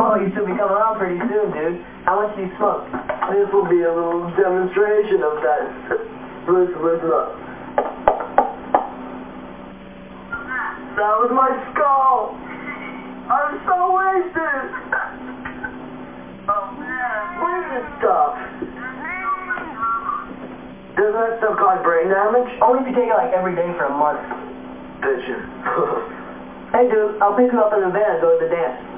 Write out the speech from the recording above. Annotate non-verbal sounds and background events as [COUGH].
Oh, you should be coming out pretty soon, dude. How much do you smoke? This will be a little demonstration of that. Listen, listen up. That was my skull. I'm so wasted. Oh, man. What is this stuff? Doesn't that stuff cause brain damage? Only if you take it like every day for a month. Bitchin'. [LAUGHS] Hey, dude, I'll pick you up in the van and go to the dance.